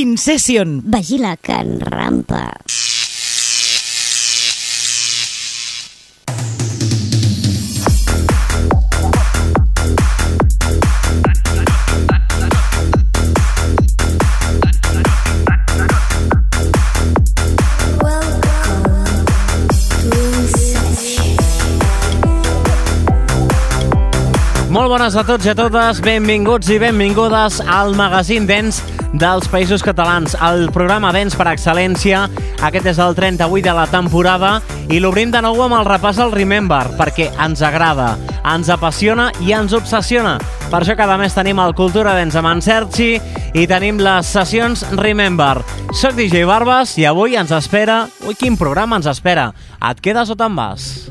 Incession. Vigila que en rampa. Molt bones a tots i a totes, benvinguts i benvingudes al magazín Dens dels Països Catalans, el programa Dens per excel·lència. Aquest és el 38 de la temporada i l'obrim de nou amb el repàs al Remember, perquè ens agrada, ens apassiona i ens obsessiona. Per això cada mes tenim el Cultura Dens amb en Sergi i tenim les sessions Remember. Soc DJ Barbas i avui ens espera... Ui, quin programa ens espera? Et quedes o te'n vas?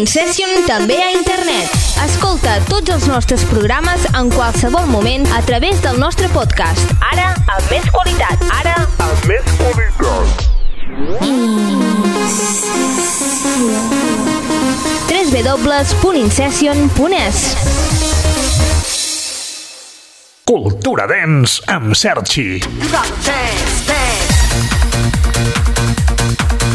L'Incession també a internet. Escolta tots els nostres programes en qualsevol moment a través del nostre podcast. Ara, amb més qualitat. Ara, amb més qualitat. www.incession.es Cultura Dens amb Sergi.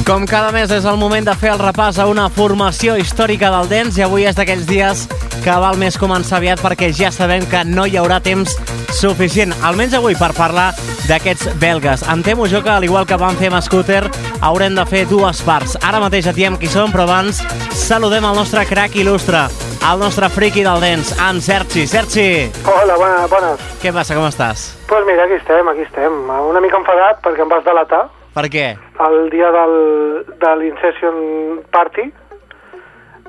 Com cada mes és el moment de fer el repàs a una formació històrica del dents i avui és d'aquells dies que val més començar aviat perquè ja sabem que no hi haurà temps suficient, almenys avui per parlar d'aquests belgues. Em temo jo que, al igual que vam fer amb Scooter, haurem de fer dues parts. Ara mateix et diem qui som, però abans saludem el nostre crack il·lustre, el nostre friki del dents, en Sergi. Sergi! Hola, bona, bones. Què passa, com estàs? Doncs pues mira, aquí estem, aquí estem. Una mica enfadat perquè em vas delatar. Per què? El dia del, de l'Incession Party.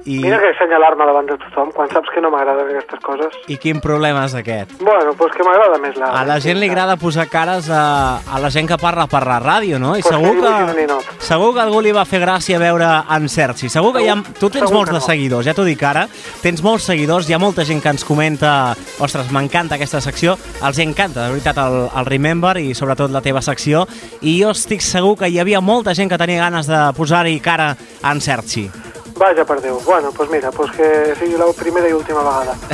I... Mira que assenyalar-me davant de tothom, quan saps que no m'agraden aquestes coses. I quin problema és aquest? Bueno, doncs pues que m'agrada més la... A la gent li agrada posar cares a, a la gent que parla per la ràdio, no? I Pues segur que, ninot. segur que algú li va fer gràcia veure en Sergi. Segur que hi ha, tu tens segur molts de no. seguidors, ja t'ho dic ara. Tens molts seguidors, hi ha molta gent que ens comenta ostres, m'encanta aquesta secció, els encanta, de veritat, el, el Remember i sobretot la teva secció. I jo estic segur que hi havia molta gent que tenia ganes de posar-hi cara a en Sergi. Vaja, per Déu. Bueno, doncs pues mira, pues que sigui la primera i última vegada.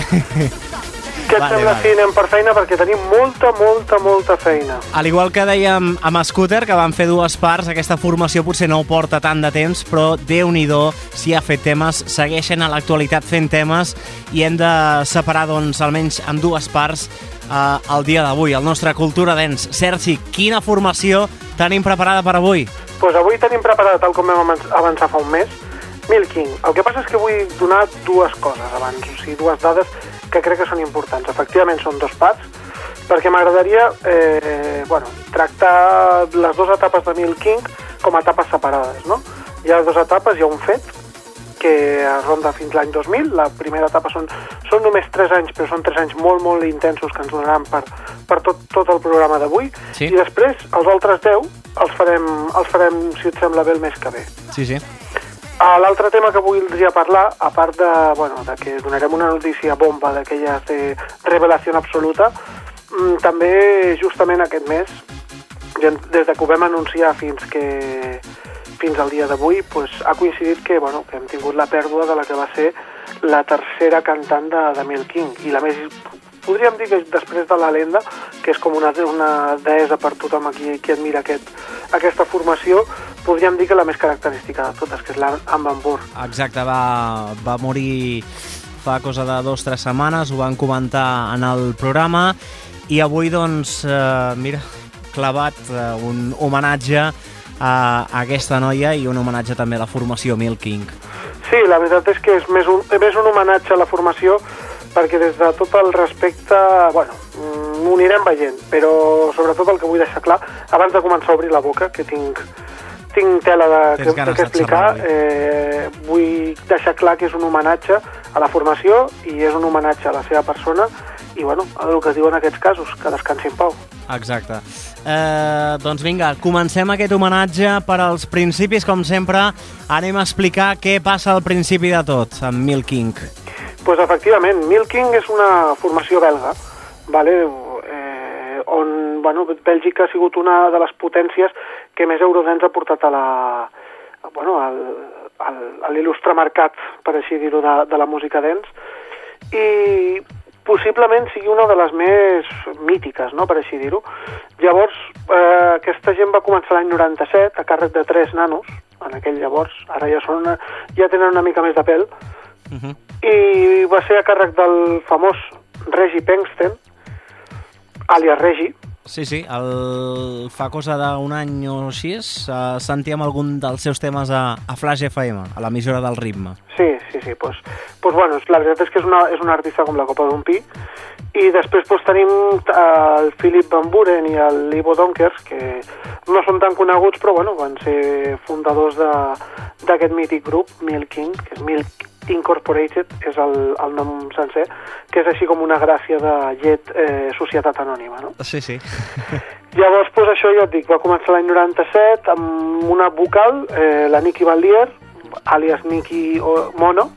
Què et Vale, sembla vale. si anem per feina? Perquè tenim molta, molta, molta feina. Al igual que dèiem amb Scooter, que van fer dues parts, aquesta formació potser no ho porta tant de temps, però déu nhi si ha fet temes, segueixen a l'actualitat fent temes i hem de separar, doncs, almenys en dues parts eh, el dia d'avui, el nostre Cultura Dents. Sergi, quina formació tenim preparada per avui? Doncs pues avui tenim preparada, tal com vam avan- avançar fa un mes, Milking. El que passa és que vull donar dues coses abans, o sigui, dues dades que crec que són importants. Efectivament són dos parts, perquè m'agradaria eh, bueno, tractar les dues etapes de Milking com a etapes separades. No? Hi ha dues etapes, hi ha un fet que es ronda fins l'any 2000. La primera etapa són, són només 3 anys, però són 3 anys molt, molt intensos que ens donaran per, per tot, tot el programa d'avui. Sí. I després, els altres 10 els farem, els farem, si et sembla bé, el mes que ve. Sí, sí. Ah, L'altre tema que voldria parlar, a part de, bueno, de que donarem una notícia bomba d'aquelles de revelació absoluta, mm, també justament aquest mes, des de que ho vam anunciar fins que, fins al dia d'avui pues, ha coincidit que, bueno, que hem tingut la pèrdua de la que va ser la tercera cantant de, de Mil King. I la més podríem dir que després de la Lenda, que és com una, una deessa per tothom aquí qui admira aquest, aquesta formació, podríem dir que la més característica de totes, que és l'Amban Burr. Exacte, va, va morir fa cosa de dues o tres setmanes, ho van comentar en el programa i avui, doncs, eh, mira, clavat eh, un homenatge a aquesta noia i un homenatge també a la formació Milking. Sí, la veritat és que és més un, més un homenatge a la formació perquè des de tot el respecte, bueno, mm, ho anirem veient, però sobretot el que vull deixar clar, abans de començar a obrir la boca, que tinc, tinc tela de, Tens que, ganes que de explicar, eh, vull deixar clar que és un homenatge a la formació i és un homenatge a la seva persona i, bueno, el que es diu en aquests casos, que descansi en pau. Exacte. Eh, doncs vinga, comencem aquest homenatge per als principis, com sempre. Anem a explicar què passa al principi de tot, amb Milking. pues efectivament, Milking és una formació belga, vale? eh, on bueno, Bèlgica ha sigut una de les potències que més eurodents ha portat a la, bueno, al, al, a l'il·lustre mercat, per així dir-ho, de, de la música dance, i possiblement sigui una de les més mítiques, no?, per així dir-ho. Llavors, eh, aquesta gent va començar l'any 97 a càrrec de tres nanos, en aquell llavors, ara ja, són, ja tenen una mica més de pèl, Uh -huh. i va ser a càrrec del famós Regi Pengsten, alias Regi, Sí, sí, el... fa cosa d'un any o així, uh, sentíem algun dels seus temes a, a Flash FM, a l'emissora del ritme. Sí, sí, sí. Pues, pues bueno, la veritat és que és, una, és un artista com la copa d'un pi. I després pues, tenim eh, el Philip Van Buren i el Ivo Donkers, que no són tan coneguts, però bueno, van ser fundadors d'aquest mític grup, Milking, que és Milk Incorporated, és el, el nom sencer, que és així com una gràcia de llet eh, societat anònima, no? Sí, sí. Llavors, pues, això ja et dic, va començar l'any 97 amb una vocal, eh, la Nikki Valdier, àlies Nikki o Mono,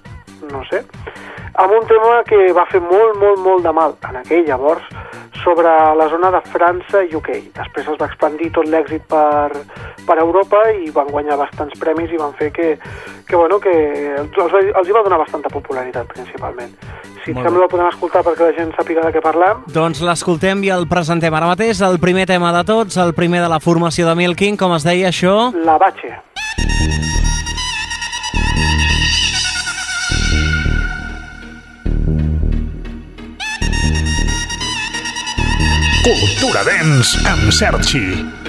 no sé, amb un tema que va fer molt, molt, molt de mal en aquell llavors sobre la zona de França i UK. Després es va expandir tot l'èxit per, per Europa i van guanyar bastants premis i van fer que, que, bueno, que els, els hi va donar bastanta popularitat, principalment. Si et sembla, el podem escoltar perquè la gent sàpiga de què parlem. Doncs l'escoltem i el presentem ara mateix, el primer tema de tots, el primer de la formació de Milking, com es deia això? La Bache. Cultura Dance amb Sergi.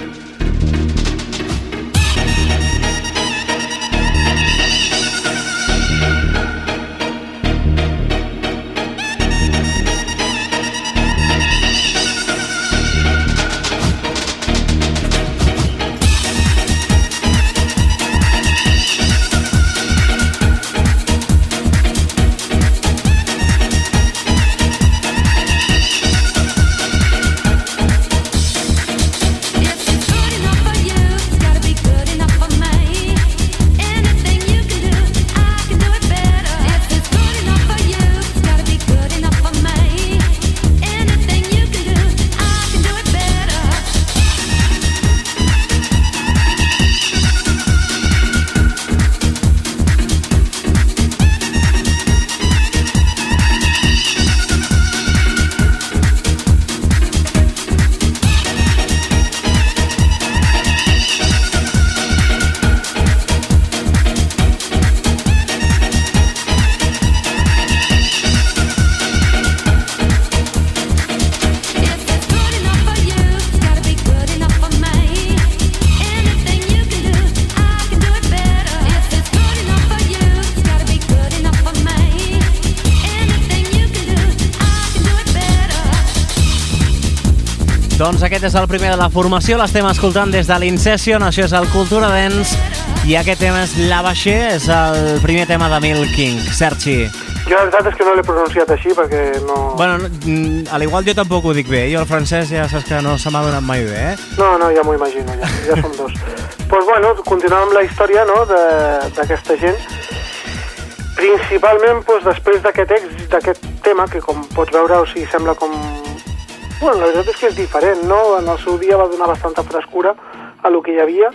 Doncs aquest és el primer de la formació, l'estem escoltant des de l'Incession, això és el Cultura Dance, i aquest tema és La Baixer, és el primer tema de Milking. Sergi. Jo la veritat és que no l'he pronunciat així perquè no... Bueno, no, mm, a l'igual jo tampoc ho dic bé, jo el francès ja saps que no se m'ha donat mai bé, eh? No, no, ja m'ho imagino, ja, ja som dos. Doncs pues bueno, continuem amb la història no, de- d'aquesta gent. Principalment pues, després d'aquest èxit, d'aquest tema, que com pots veure, o sigui, sembla com... Bueno, la veritat és que és diferent, no? En el seu dia va donar bastanta frescura a lo que hi havia,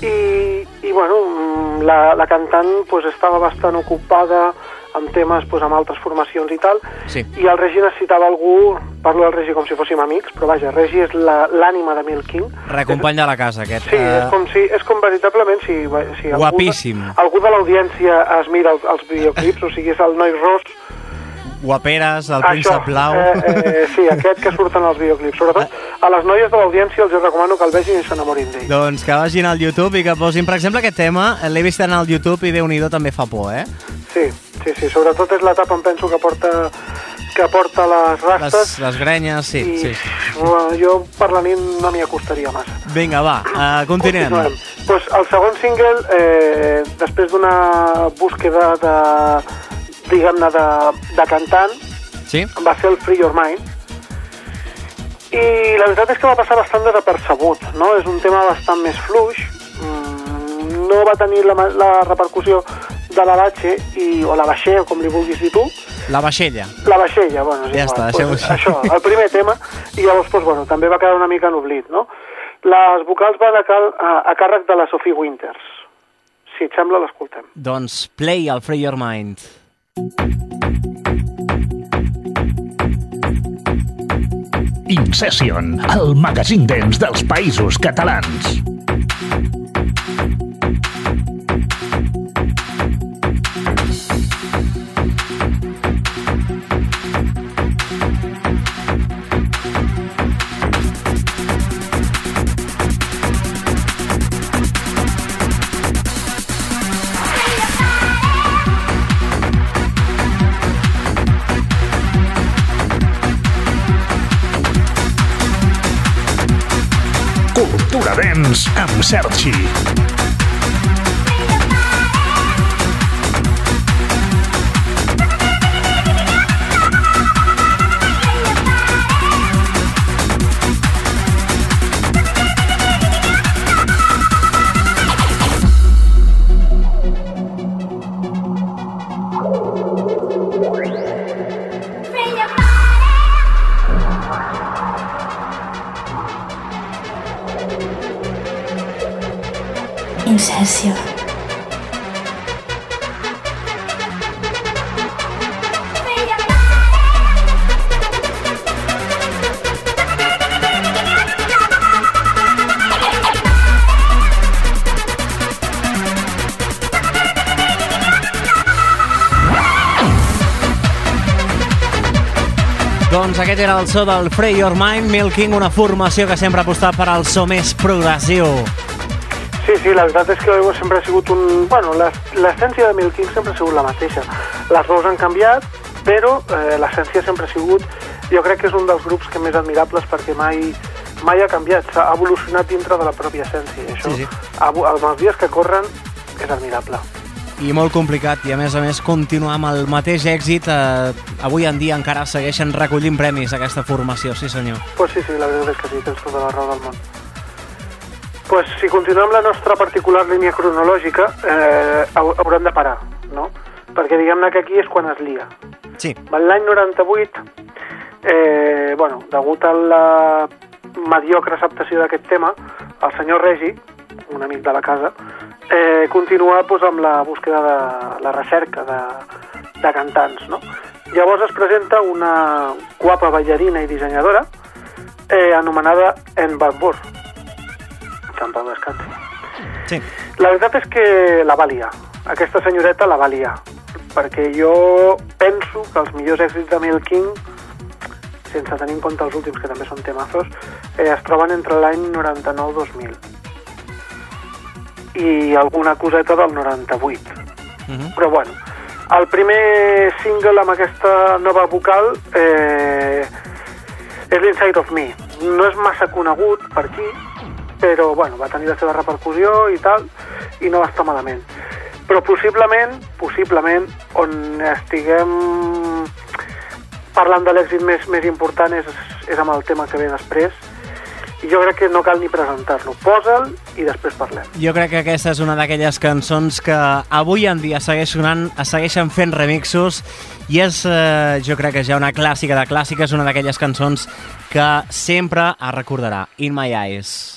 i, i bueno, mm, la, la cantant pues, estava bastant ocupada amb temes pues, amb altres formacions i tal, Sí. i el Regi necessitava algú, parlo del Regi com si fóssim amics, però vaja, Regi és la- l'ànima de Mil King. Recompany de la casa, aquest. Sí, Eh, és com si, és com veritablement si, si algú, Guapíssim. algú de l'audiència es mira els, els videoclips, o sigui, és el noi ros, Guaperes, el príncep blau... Eh, eh, sí, aquest que surten als videoclips. Sobretot a les noies de l'audiència els recomano que el vegin i s'enamorin d'ell. Doncs que vagin al YouTube i que posin, per exemple, aquest tema, l'he vist en el YouTube i déu nhi també fa por, eh? Sí, sí, sí, sobretot és l'etapa, em penso, que porta, que porta les Les, rastes. les grenyes, sí, i sí. bueno, jo per la nit no m'hi acostaria massa. Vinga, va, uh, continuem. Continuem. Pues el segon single, eh, després d'una búsqueda de, diguem-ne, de, de cantant, Sí? va ser el Free Your Mind. I la veritat és que va passar bastant desapercebut, no? És un tema bastant més fluix, mm, no va tenir la, la repercussió de la Bache, i, o la Baixer, o com li vulguis dir tu, La vaixella. la Baixella, bueno, és Ja està, deixem-ho així. això, el primer tema, i llavors, pues, bueno, també va quedar una mica en oblit, no? Les vocals van a, cal, a, a càrrec de la Sophie Winters. Si et sembla, l'escoltem. Doncs play el Free Your Mind. Incession, el magazín dents dels països catalans. Cultura dents amb Doncs aquest era el so del Free Your Mind, Milking, una formació que sempre ha apostat per al so més progressiu. Sí, sí, la veritat és que Oigo sempre ha sigut un... Bueno, l'es- l'essència de Milking sempre ha sigut la mateixa. Les veus han canviat, però eh, l'essència sempre ha sigut... Jo crec que és un dels grups que més admirables perquè mai, mai ha canviat, s'ha evolucionat dintre de la pròpia essència. I això, Sí, sí. Amb els dies que corren, és admirable. I molt complicat, i a més a més continuar amb el mateix èxit. Eh, avui en dia encara segueixen recollint premis aquesta formació, sí senyor. Pues sí, sí, la veritat és que sí, tens tota la raó del món. Pues si continuem la nostra particular línia cronològica, eh, hau- haurem de parar, no? Perquè diguem-ne que aquí és quan es lia. Sí, L'any 98, eh, bueno, degut a la mediocre acceptació d'aquest tema, el senyor Regi, un amic de la casa, eh, continua pues, amb la búsqueda de la recerca de, de cantants, no? Llavors es presenta una guapa ballarina i dissenyadora eh, anomenada En que en pau descansi. sí. La veritat és que la va liar. Aquesta senyoreta la va liar. Perquè jo penso que els millors èxits de Mil King, sense tenir en compte els últims, que també són temazos, eh, es troben entre l'any 99-2000 i alguna coseta del 98. Uh -huh. Però bueno, el primer single amb aquesta nova vocal eh, és l'Inside of Me. No és massa conegut per aquí, però bueno, va tenir la seva repercussió i tal, i no va estar malament. Però possiblement, possiblement, on estiguem parlant de l'èxit més, més important és, és amb el tema que ve després, jo crec que no cal ni presentar-lo. Posa'l i després parlem. Jo crec que aquesta és una d'aquelles cançons que avui en dia segueix sonant, segueixen fent remixos i és, eh, jo crec que ja una clàssica de clàssiques, una d'aquelles cançons que sempre es recordarà. In My Eyes.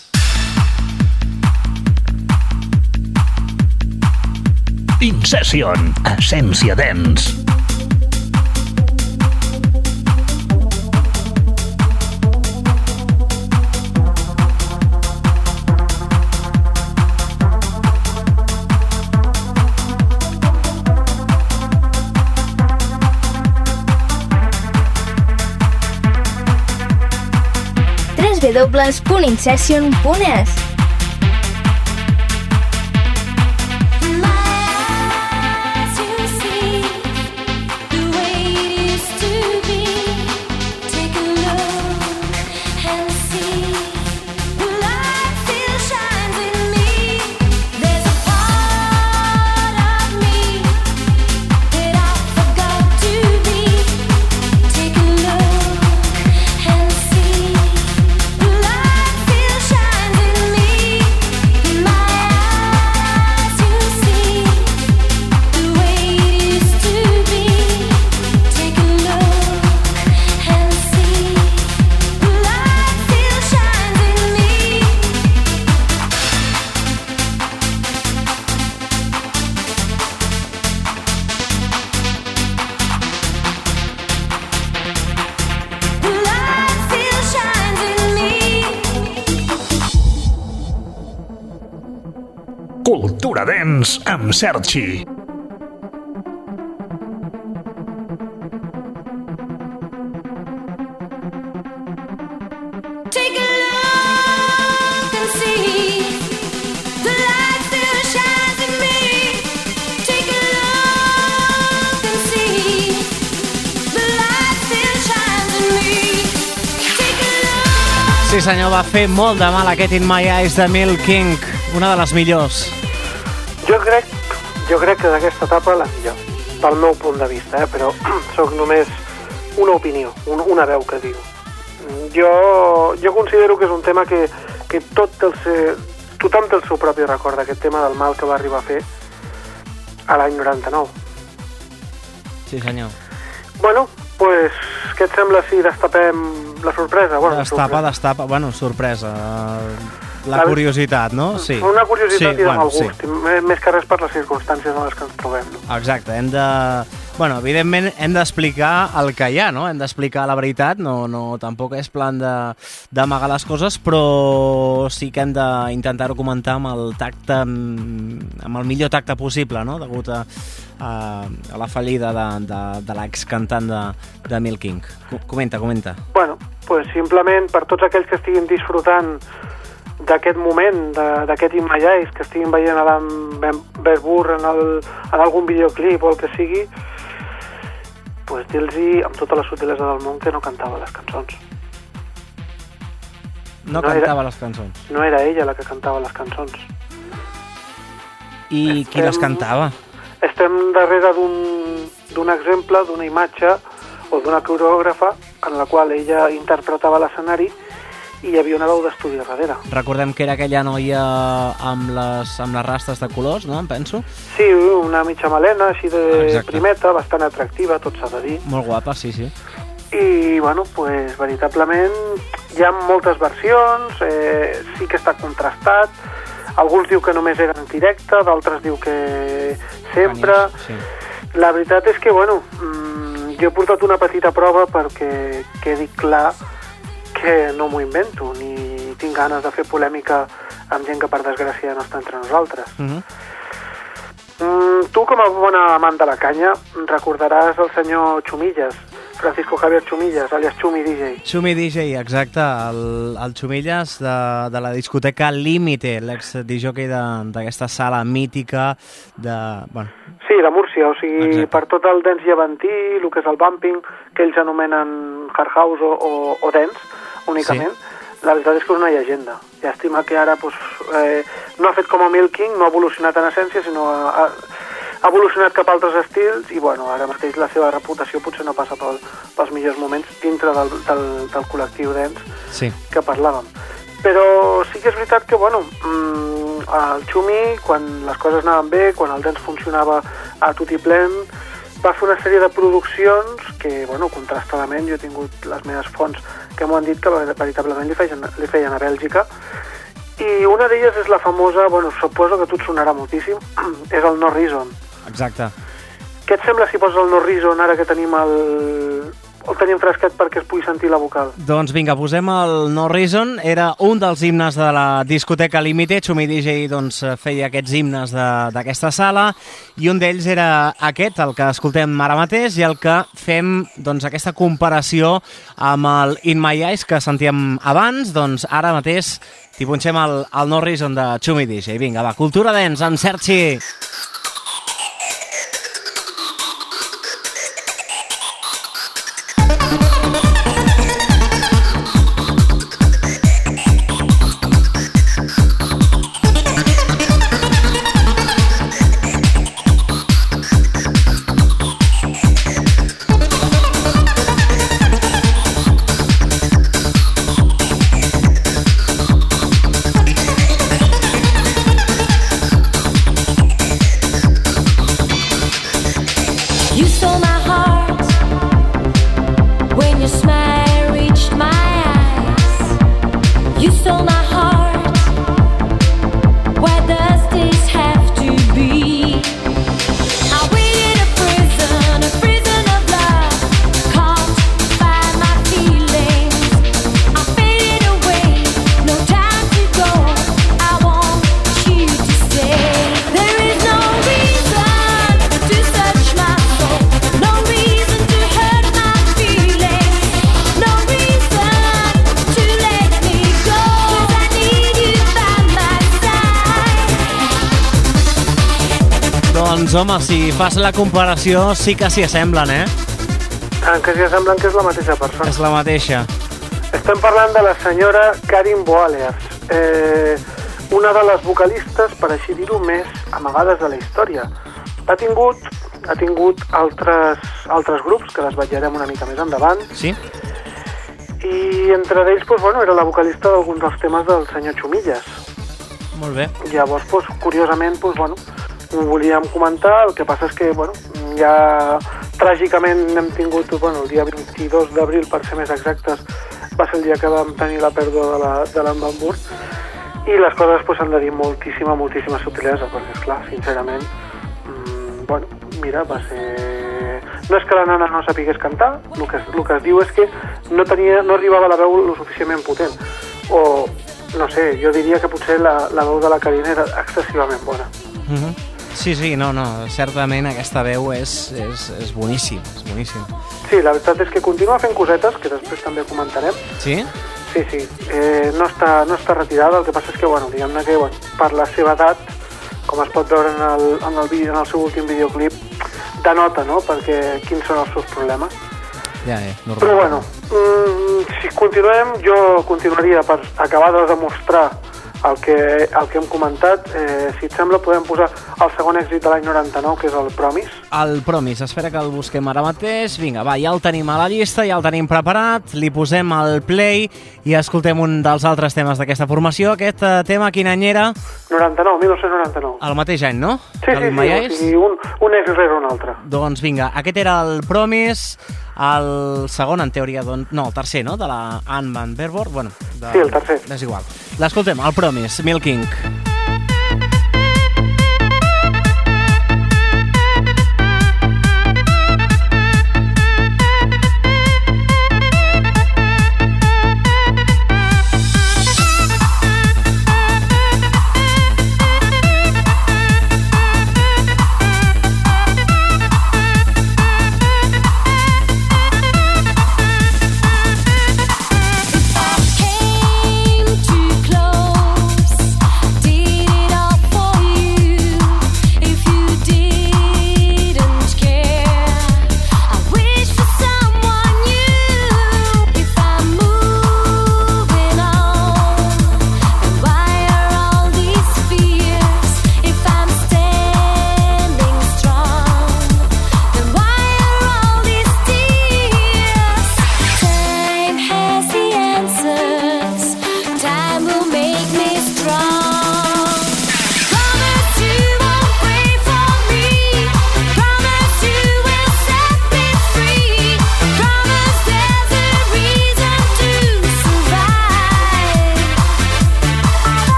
Incession, essència dents. www.incession.es me. Take a look. Sí senyor, va fer molt de mal aquest In My Eyes de Mil King, una de les millors. Jo crec, jo crec que d'aquesta etapa la millor, pel meu punt de vista, eh? però sóc només una opinió, un, una veu que diu. Jo, jo considero que és un tema que, que tot el seu, tothom té el seu propi record d'aquest tema del mal que va arribar a fer a l'any 99. Sí senyor. Bueno, pues, què et sembla si destapem la sorpresa? Bueno, Destapa, sorpresa. destapa, bueno, sorpresa. La, La- curiositat, no? Sí. Una curiositat sí, i de bueno, mal gust, Sí. més que res per les circumstàncies en les que ens trobem. No? Exacte, hem de... Bueno, evidentment hem d'explicar el que hi ha, no? Hem d'explicar la veritat, no, no, tampoc és plan d'amagar les coses, però sí que hem d'intentar-ho comentar amb el tacte, amb amb el millor tacte possible, no? Degut a, a, a la fallida de, de, de l'excantant de, de Mil King. Co- Comenta, comenta. Bueno, pues simplement per tots aquells que estiguin disfrutant d'aquest moment, d'aquest immallais, que estiguin veient Adam Ben- Berbur en, el, en algun videoclip o el que sigui, pues dir-los amb tota la sutilesa del món que no cantava les cançons. No, No era- cantava les cançons. No era ella la que cantava les cançons. I qui les cantava? Estem darrere d'un exemple, d'una imatge o d'una coreògrafa en la qual ella interpretava l'escenari i hi havia una veu d'estudi darrere. Recordem que era aquella noia amb les, amb les rastes de colors, no? Em penso. Sí, una mitja melena, així de Exacte. primeta, bastant atractiva, tot s'ha de dir. Molt guapa, sí, sí. I, bueno, pues, veritablement hi ha moltes versions, eh, sí que està contrastat, alguns diu que només eren en directe, d'altres diu que sempre... Sí. La veritat és que, bueno, mm, jo he portat una petita prova perquè quedi clar que no m'ho invento, ni tinc ganes de fer polèmica amb gent que per desgràcia no està entre nosaltres. Uh -huh. Mm, tu, com a bona amant de la canya, recordaràs el senyor Chumillas, Francisco Javier Chumillas, alias Chumi DJ. Xumi DJ, exacte, el, el Xumillas de, de la discoteca Límite, l'ex-disjockey de- d'aquesta sala mítica de... Bueno, Sí, de Múrcia, o sigui, Exacte. per tot el dance llevantí, el que és el bumping, que ells anomenen hard house o, o, o dance, únicament, sí. la veritat és que és una llegenda. Llàstima que ara pues, eh, no ha fet com a Milking, no ha evolucionat en essència, sinó ha, ha, evolucionat cap a altres estils i bueno, ara mateix la seva reputació potser no passa pel, pels millors moments dintre del, del, del col·lectiu dance sí. que parlàvem. Però sí que és veritat que, bueno, mm, el Xumi, quan les coses anaven bé, quan el dance funcionava a tot i plen, va fer una sèrie de produccions que, bueno, contrastadament, jo he tingut les meves fonts que m'ho han dit que veritablement li feien, li feien a Bèlgica, i una d'elles és la famosa, bueno, suposo que a tu et sonarà moltíssim, és el No Reason. exacte. Què et sembla si poses el No Reason ara que tenim el... el tenim fresquet perquè es pugui sentir la vocal? Doncs vinga, posem el No Reason. Era un dels himnes de la discoteca Límite. Xumi DJ doncs, feia aquests himnes d'aquesta sala i un d'ells era aquest, el que escoltem ara mateix i el que fem doncs, aquesta comparació amb el In My Eyes que sentíem abans. Doncs ara mateix t'hi punxem el, el No Reason de Xumi DJ. Vinga, va, Cultura Dents amb Sergi. You Doncs home, si fas la comparació sí que s'hi assemblen, eh? Tant que s'hi semblen que és la mateixa persona. És la mateixa. Estem parlant de la senyora Karin Boalears, eh, una de les vocalistes, per així dir-ho, més amagades de la història. Ha tingut, ha tingut altres, altres grups, que les vetllarem una mica més endavant, Sí? i entre d'ells, doncs, bueno, era la vocalista d'alguns dels temes del senyor Xumilles. Molt bé. Llavors, doncs, curiosament, doncs, bueno, ho volíem comentar, el que passa és que, bueno, ja tràgicament hem tingut, bueno, el dia 22 d'abril, per ser més exactes, va ser el dia que vam tenir la pèrdua de la- de l'Embambur, i les coses doncs, han de dir moltíssima, moltíssima sutilesa, perquè, esclar, sincerament, mm, bueno, mira, va ser... No és que la nana no sapigués cantar, el que, el que es diu és que no, tenia, no arribava la veu lo suficientment potent. O, no sé, jo diria que potser la, la veu de la Carina era excessivament bona. Uh -huh. Sí, sí, no, no, certament aquesta veu és, és, és boníssima, és boníssima. Sí, la veritat és que continua fent cosetes, que després també comentarem. Sí? Sí, sí, eh, no, està, no està retirada, el que passa és que, bueno, diguem-ne que, bueno, per la seva edat, com es pot veure en el, en el, vídeo, en el seu últim videoclip, denota, no?, perquè quins són els seus problemes. Ja, eh, normal. Però bueno, mm, si continuem, jo continuaria per acabar de demostrar el que, el que hem comentat. Eh, si et sembla, podem posar el segon èxit de l'any 99, que és el Promis. El Promis, espera que el busquem ara mateix. Vinga, va, ja el tenim a la llista, ja el tenim preparat, li posem el play i escoltem un dels altres temes d'aquesta formació. Aquest eh, tema, quin any era? 99, 1999. El mateix any, no? Sí, Que sí, sí, o sigui, un, un ex rere un altre. Doncs vinga, aquest era el Promis, el segon, en teoria, doncs, no, el tercer, no?, de la Anne Van Berbor. Bueno, de... Sí, el tercer. És igual. L'escoltem, el Promis, Milking. Came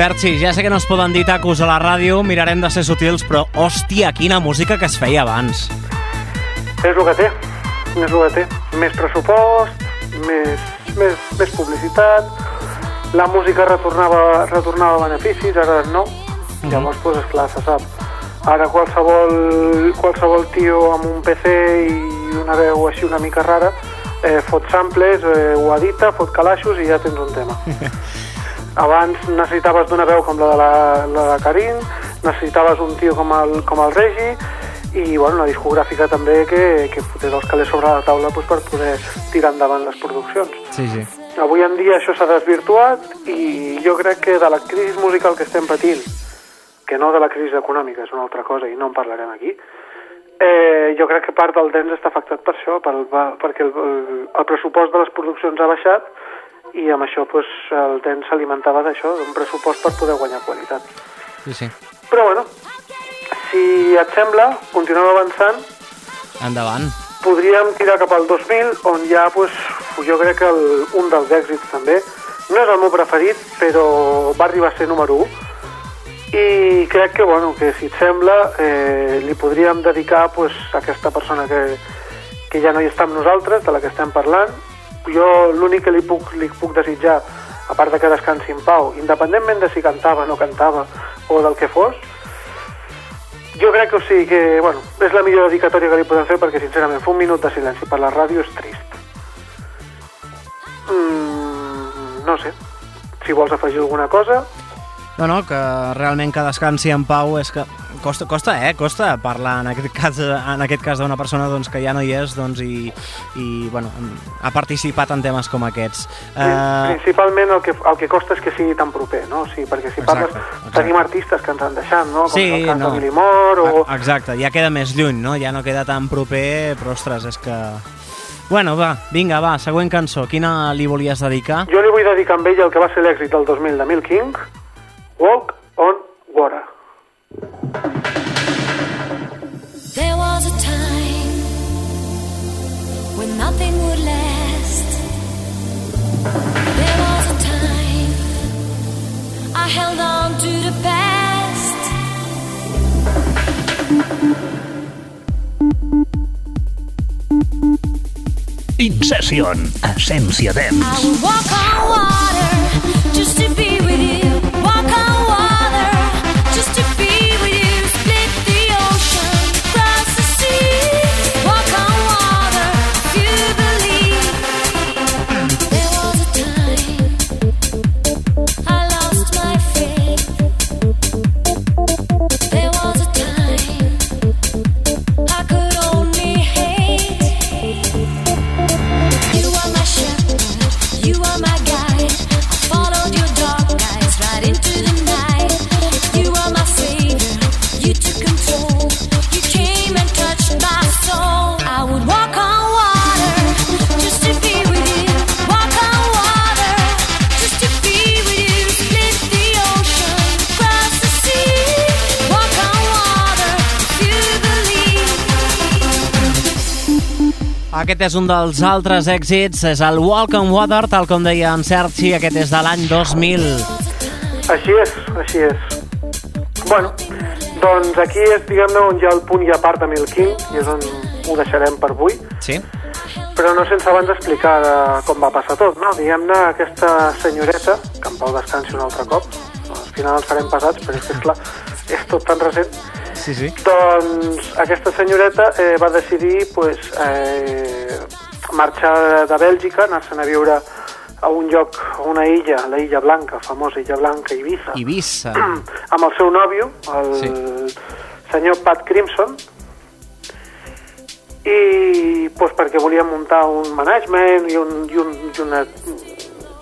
Sergi, ja sé que no es poden dir tacos a la ràdio, mirarem de ser sutils, però hòstia, quina música que es feia abans. És el que té, és el que té. Més pressupost, més, més, més publicitat, la música retornava, retornava beneficis, ara no. Llavors, doncs, esclar, se sap. Ara qualsevol, qualsevol tio amb un PC i una veu així una mica rara eh, fot samples, eh, ho edita, fot calaixos i ja tens un tema. Abans necessitaves d'una veu com la de, la, la de Karim, necessitaves un tio com el, com el Regi i bueno, una discogràfica també que, que fotés els calés sobre la taula doncs, per poder tirar endavant les produccions. Sí, sí. Avui en dia això s'ha desvirtuat i jo crec que de la crisi musical que estem patint, que no de la crisi econòmica, és una altra cosa i no en parlarem aquí, eh, jo crec que part del dance està afectat per això, per, per, perquè el, el, el pressupost de les produccions ha baixat i amb això pues, el dance s'alimentava d'això, d'un pressupost per poder guanyar qualitat. Sí, sí. Però bueno, si et sembla, continuem avançant, Endavant. podríem tirar cap al 2000, on ja, pues, jo crec que el, un dels èxits també, no és el meu preferit, però va arribar a ser número 1, i crec que, bueno, que si et sembla, eh, li podríem dedicar pues, a aquesta persona que, que ja no hi està amb nosaltres, de la que estem parlant. Jo l'únic que li puc, li puc desitjar, a part de que descansi en pau, independentment de si cantava, no cantava o del que fos, jo crec que, o sigui, que, bueno, és la millor dedicatòria que li podem fer perquè, sincerament, fer un minut de silenci per la ràdio és trist. Mm, no sé, si vols afegir alguna cosa, No, no, que realment que descansi en pau és que costa, costa eh? Costa parlar en aquest cas, en aquest cas d'una persona doncs, que ja no hi és doncs, i, i bueno, ha participat en temes com aquests. Uh... Principalment el que, el que costa és que sigui tan proper, no? O sigui, perquè si parles, Exacte, exacte. tenim artistes que ens han deixat, no? Com Sí, el cas no. de Billy Moore o... Ah, Exacte, ja queda més lluny, no? Ja no queda tan proper, però ostres, és que... Bueno, va, vinga, va, següent cançó. Quina li volies dedicar? Jo li vull dedicar amb ell el que va ser l'èxit del 2000 de Mil King, Walk on Water. There was a time when nothing would last. There was a time I held on to the past. Incession, Essència I Dance. would walk on water Aquest és un dels altres èxits, és el Walk on Water, tal com deia en Sergi, aquest és de l'any 2000. Així és, així és. Bueno, doncs aquí és, diguem-ne, on hi ha el punt i a part de Mil King, i és on ho deixarem per avui, Sí? però no sense abans explicar de com va passar tot, no? Diguem-ne, aquesta senyoreta, que en pau descansi un altre cop, al final ens farem pesats, però és que, esclar, és tot tan recent, Sí, sí. Doncs aquesta senyoreta eh, va decidir pues, eh, marxar de Bèlgica, anar-se'n a viure a un lloc, a una illa, la Illa Blanca, famosa Illa Blanca, Ibiza, Ibiza. amb el seu nòvio, el Sí. senyor Pat Crimson, i pues, perquè volia muntar un management i un, i un, i una,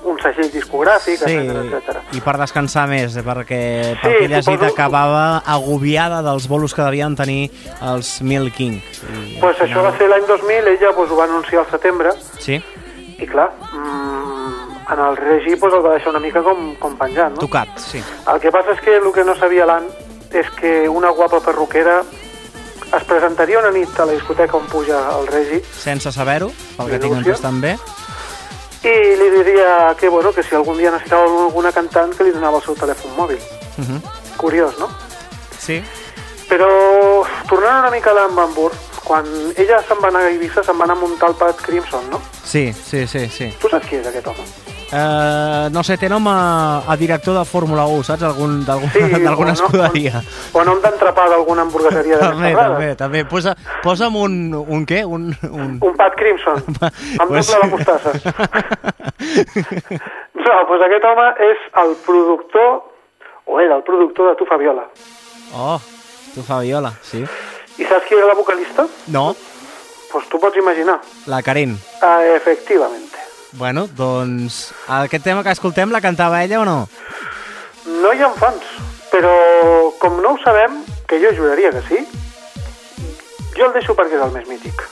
un segell discogràfic, Sí, etc i per descansar més, eh, perquè Sí, he llegit suposo- acabava agobiada dels bolos que devien tenir els Mil King. I, Pues al això va ser l'any 2000, ella pues, ho va anunciar al setembre, Sí? I clar, mm, en el regi pues, el va deixar una mica com, com penjant, no? Tocat, sí. El que passa és que el que no sabia l'Ann és que una guapa perruquera es presentaria una nit a la discoteca on puja el regi Sense saber-ho, pel que tinc entès també. I li diria que, bueno, que si algun dia necessitava alguna cantant que li donava el seu telèfon mòbil. Uh -huh. Curiós, no? Sí? Però, tornant una mica a l'Anne Hamburg, quan ella se'n va anar a Eivissa, se'n va anar a muntar el Pat Crimson, no? Sí, sí, sí, sí. Tu saps qui és aquest home? Uh, no sé, té nom a, a director de Fórmula 1, saps? Algun- d'algun- Sí, D'alguna o no- escuderia. O nom d'entrepà d'alguna hamburgueseria de També, també, també. Posa, posa'm un, un què? Un, un... Un Pat Crimson, amb Pues- doble de mostasses. No, doncs aquest home és el productor, o era el productor de Tu Fabiola. Oh, tu Fabiola, sí. I saps qui era la vocalista? No, Doncs tu pots imaginar. la Karin. Ah, efectivamente. Bueno, doncs, aquest tema que escoltem la cantava ella o no? No hi ha fans, però com no ho sabem, que jo juraria que sí, jo el deixo perquè és el més mític.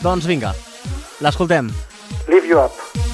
Doncs vinga, l'escoltem. Live You Up.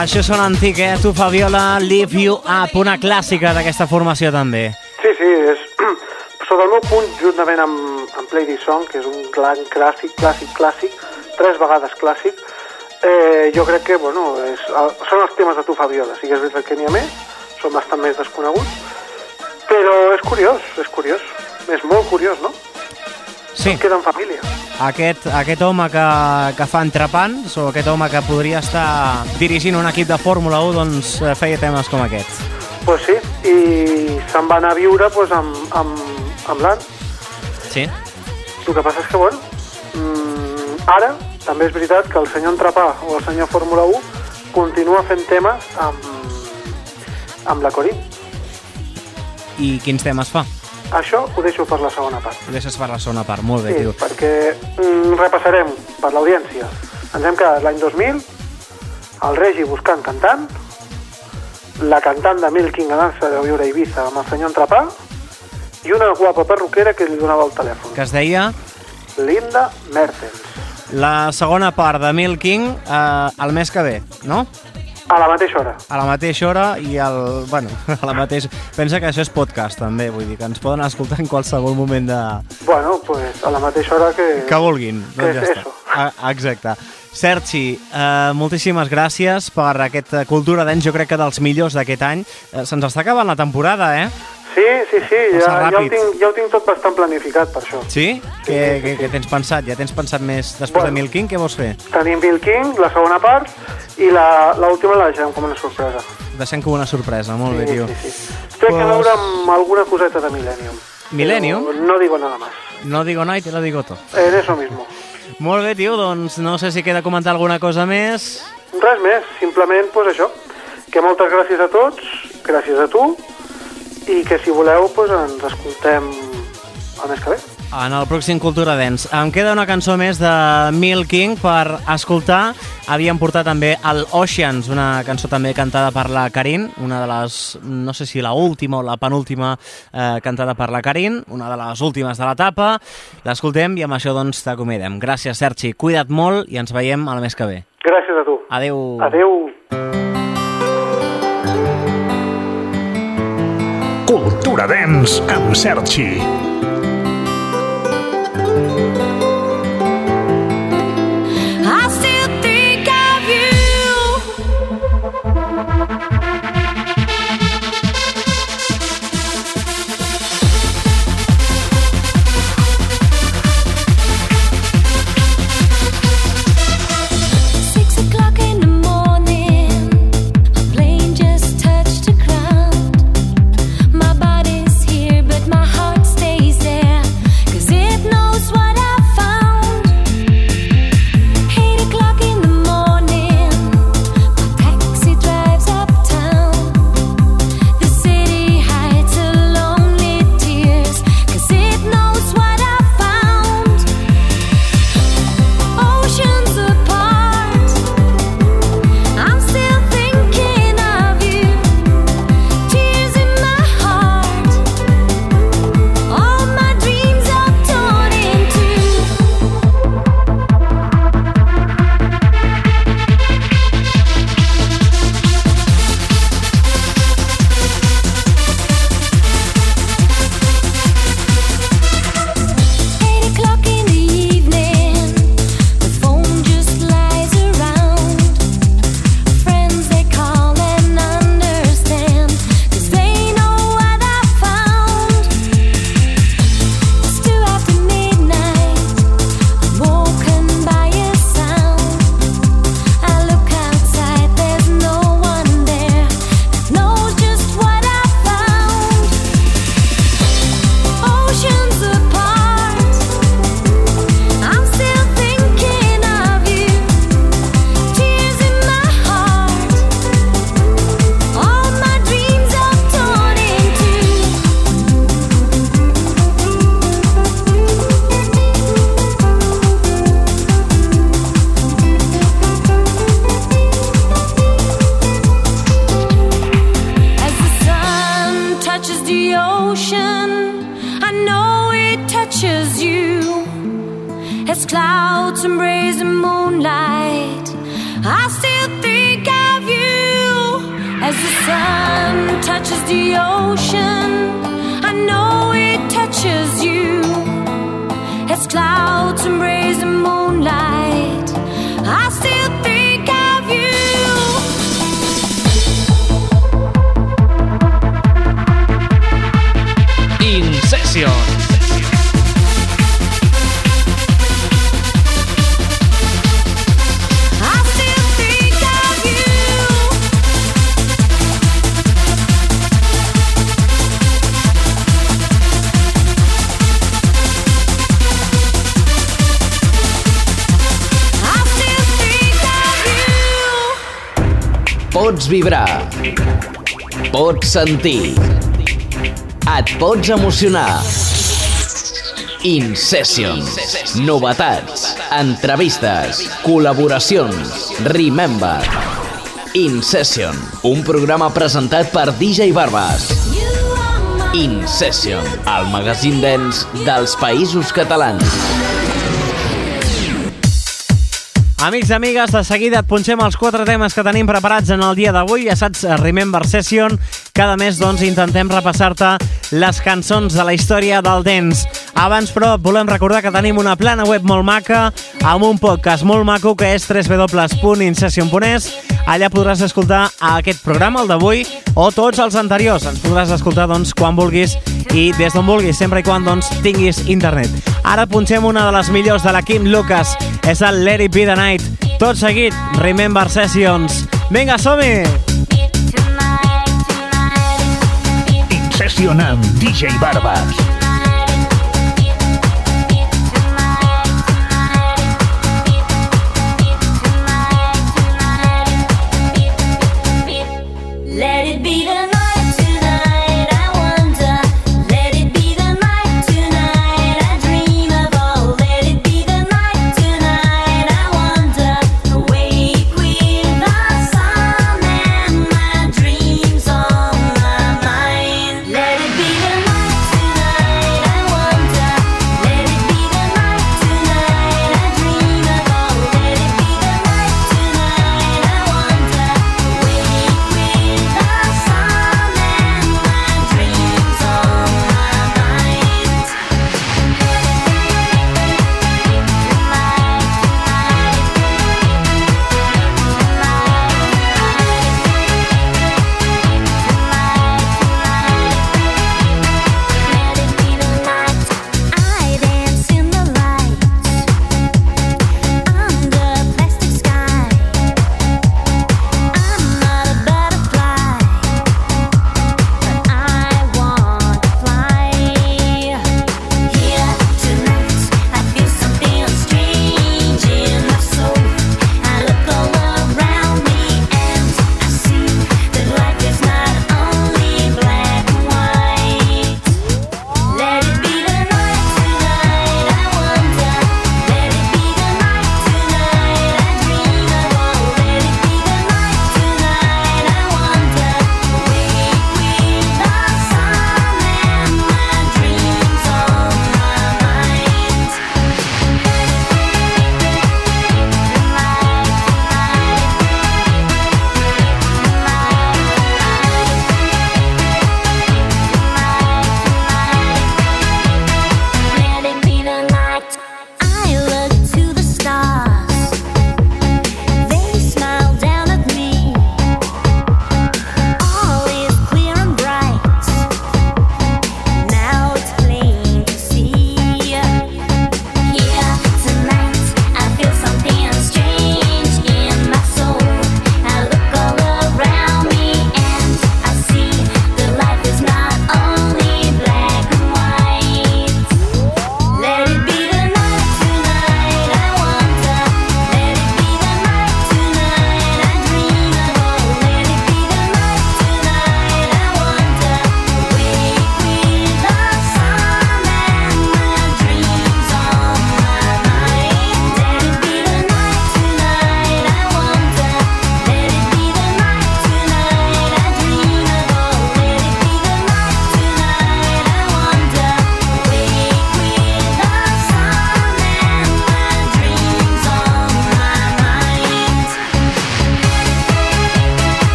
Això sona antic, eh? Tu, Fabiola, Live You Up, una clàssica d'aquesta formació també. Sí, sí, és sota el meu punt, juntament amb, amb This Song, que és un gran clàssic, clàssic, clàssic, tres vegades clàssic, eh, jo crec que, bueno, és, el, són els temes de tu, Fabiola. Que és veritat que n'hi ha més, són bastant més desconeguts, però és curiós, és curiós. És molt curiós, no? Sí, Queda en família. aquest, aquest home que, que fa entrepans, o aquest home que podria estar dirigint un equip de Fórmula 1, doncs eh, feia temes com aquest. Pues sí, i se'n va anar a viure pues, amb, amb, amb l'Anne. Sí? El que passa és que, bueno, mm, ara també és veritat que el senyor Entrepà o el senyor Fórmula 1 continua fent temes amb, amb la Corín. I quins temes fa? Això ho deixo per la segona part. Ho deixes per la segona part, molt bé, Sí, tio. perquè mm, repassarem per l'audiència. Ens hem quedat l'any 2000, el Regi buscant cantant, la cantant de Milking anant-se a viure a Eivissa amb el senyor Entrepà i una guapa perruquera que li donava el telèfon. Que es deia Linda Mertens. la segona part de Milking eh, el mes que ve, no? A la mateixa hora. A la mateixa hora i al... Bueno, a la mateixa... Pensa que això és podcast, també, vull dir que ens poden escoltar en qualsevol moment de... Bueno, pues a la mateixa hora que... Que vulguin. Que Doncs ja és està. eso. Ah, exacte. Sergi, eh, moltíssimes gràcies per aquesta cultura d'anys, jo crec que dels millors d'aquest any. Eh, Se'ns està acabant la temporada, eh? Sí, sí, sí, ja, ja, ho tinc, ja ho tinc tot bastant planificat per això. Sí? Què, sí, què, sí. què tens pensat? Ja tens pensat més després Bueno. de Milking? Què vols fer? Tenim Bill King, la segona part, i la- l'última la deixem com una sorpresa. Deixem com una sorpresa, molt bé, sí, tio. sí, sí. Té Pues- veure amb alguna coseta de Millennium. Millennium? Pero No digo nada más. No digo nada y te lo digo todo. En eso mismo. Molt bé, tio, doncs no sé si queda comentar alguna cosa més. res més, simplement pues, això, que moltes gràcies a tots, gràcies a tu, i que si voleu pues, ens escoltem el mes que ve. En el pròxim Cultura Dance. Em queda una cançó més de Mil King per escoltar. Havíem portat també el Oceans, una cançó també cantada per la Karin, una de les, no sé si la última o la penúltima eh, cantada per la Karin, una de les últimes de l'etapa. L'escoltem i amb això doncs t'acomiadem. Gràcies, Sergi. Cuida't molt i ens veiem el mes que ve. Gràcies a tu. Adeu. Adeu. Cultura Dance amb Sergi. The ocean, vibrar. Pots sentir. Et pots emocionar. InSession. Novetats, entrevistes, col·laboracions. Remember. InSession. Un programa presentat per DJ Barbas. InSession. El magazín dens dels països catalans. Amics i amigues, de seguida et punxem els quatre temes que tenim preparats en el dia d'avui. Ja saps, Remember Session. Cada mes, doncs, intentem repassar-te les cançons de la història del dance. Abans, però, volem recordar que tenim una plana web molt maca amb un podcast molt maco que és www.insession.es. Allà podràs escoltar aquest programa, el d'avui, o tots els anteriors. Ens podràs escoltar, doncs, quan vulguis i des d'on vulguis, sempre i quan, doncs, tinguis internet. Ara punxem una de les millors de la Kim Lucas. És el Let It Be The Night. Tot seguit, Remember Sessions. Vinga, som-hi! InSession amb DJ Barbas.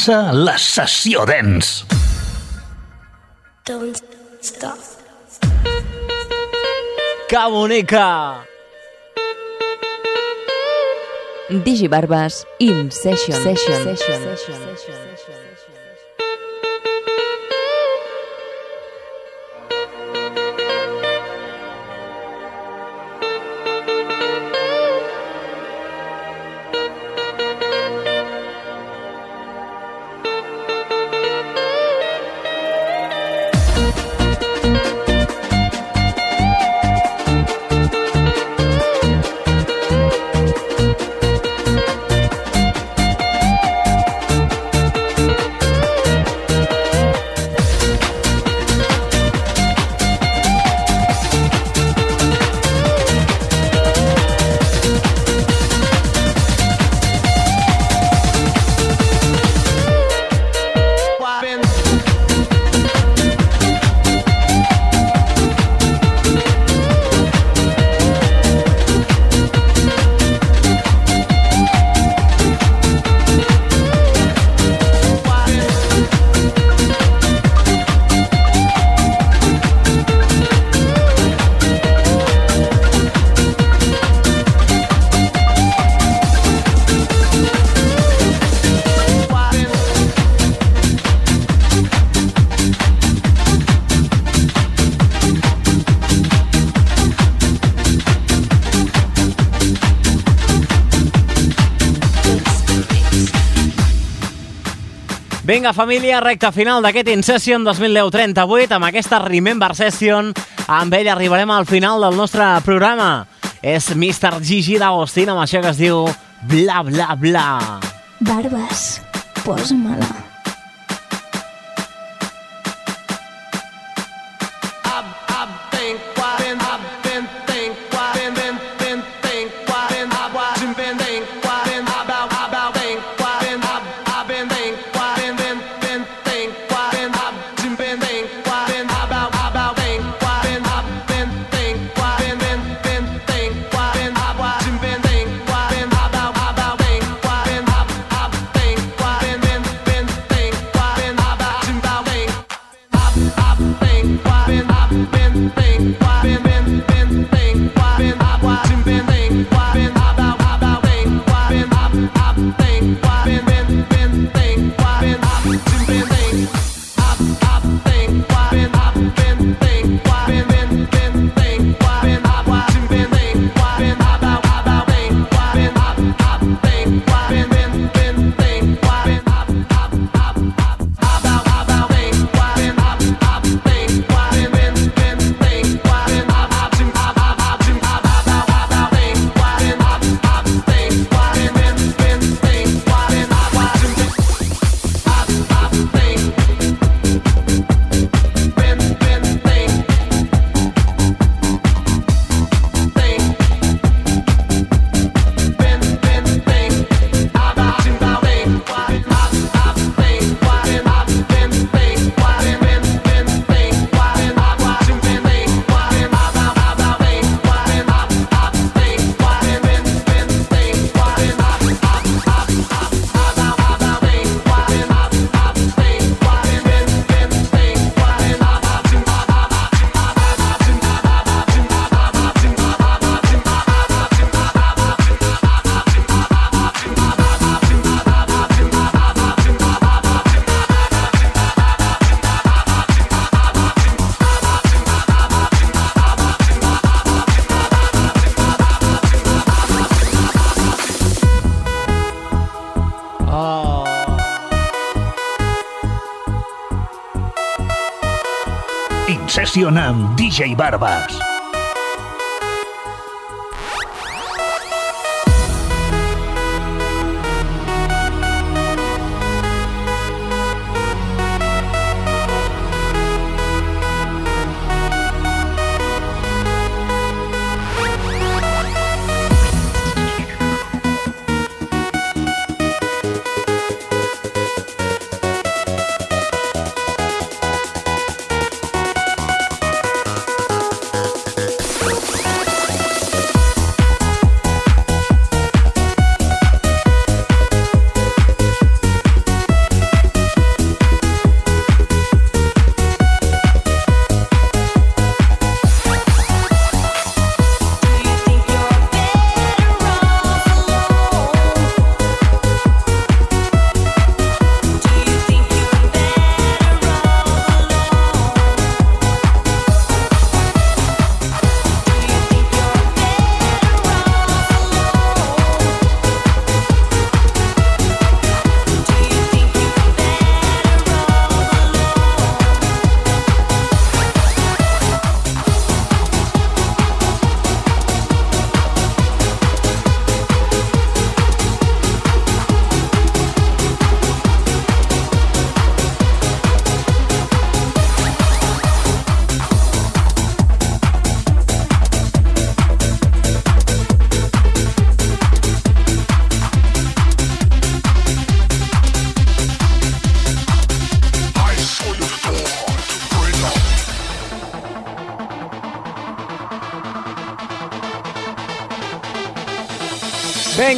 Comença la sessió dens. Don't stop. Que bonica! Digibarbes in session. session. session. Vinga, família, recta final d'aquest InSession 2010-38 amb aquesta Remember Session. Amb ell arribarem al final del nostre programa. És Mr. Gigi d'Agostín amb això que es diu Bla Bla Bla. Barbes, posa-me-la. Amb DJ Barbas.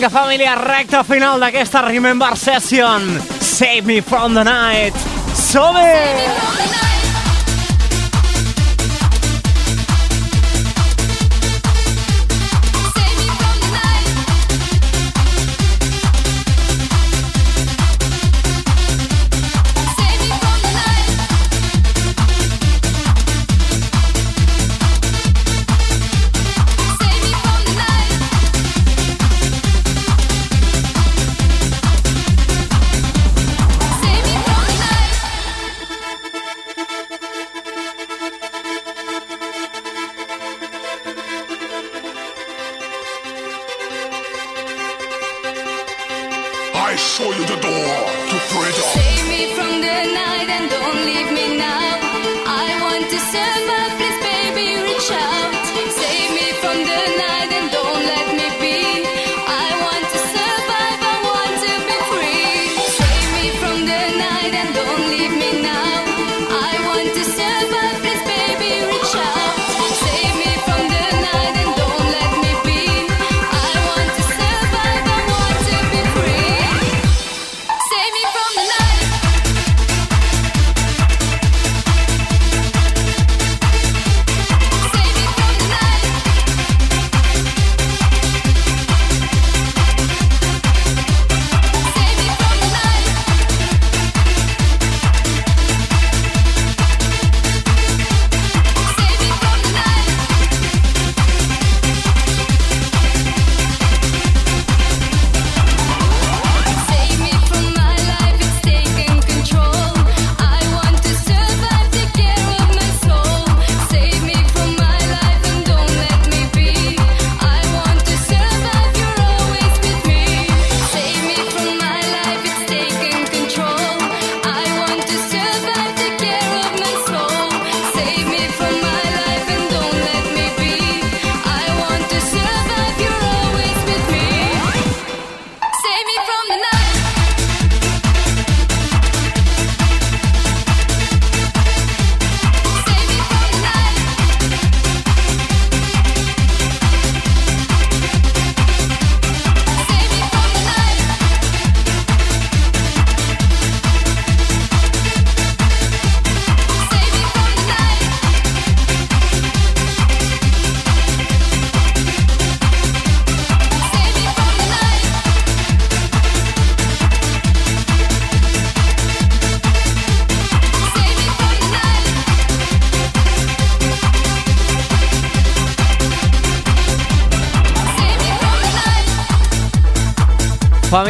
Vinga, família, recta final d'aquesta Remember Session. Save me from the night. Som-hi! I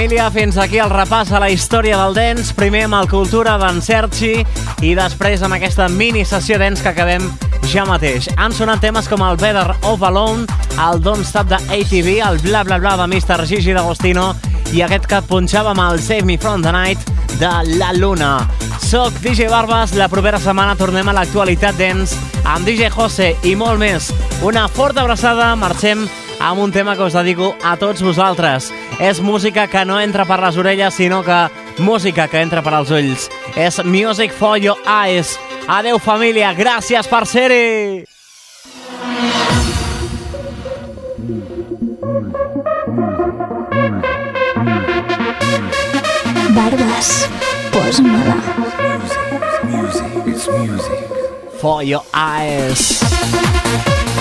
Família, fins aquí el repàs a la història del dance, primer amb el Cultura d'en Sergi i després amb aquesta mini sessió dance que acabem ja mateix. Han sonat temes com el Better Off Alone, el Don't Stop de ATV, el Bla Bla Bla de Mr. Gigi D'Agostino i aquest que punxava amb el Save Me From The Night de La Luna. Soc DJ Barbas, la propera setmana tornem a l'actualitat dance amb DJ Jose i molt més. Una forta abraçada, marxem amb un tema que us dedico a tots vosaltres. És música que no entra per les orelles, sinó que música que entra per als ulls. És Music for Your Eyes. Adeu, família. Gràcies per ser-hi. Barbas, posa-me-la. For Your Eyes. I wanna be with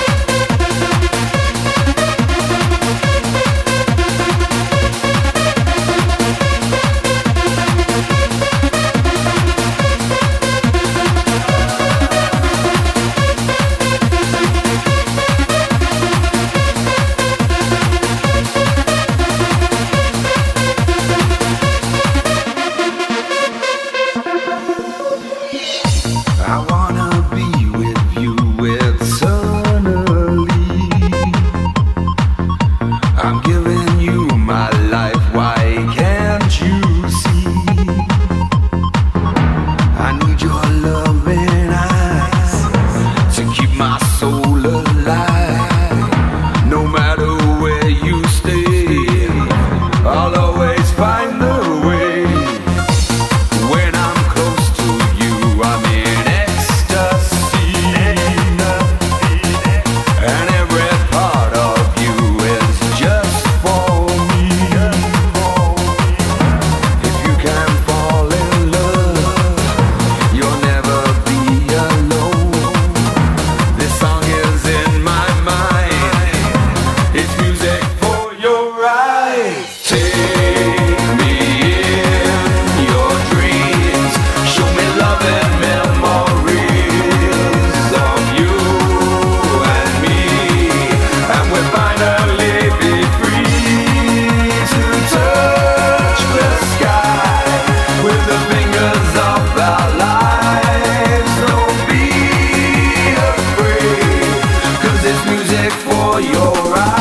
your eyes.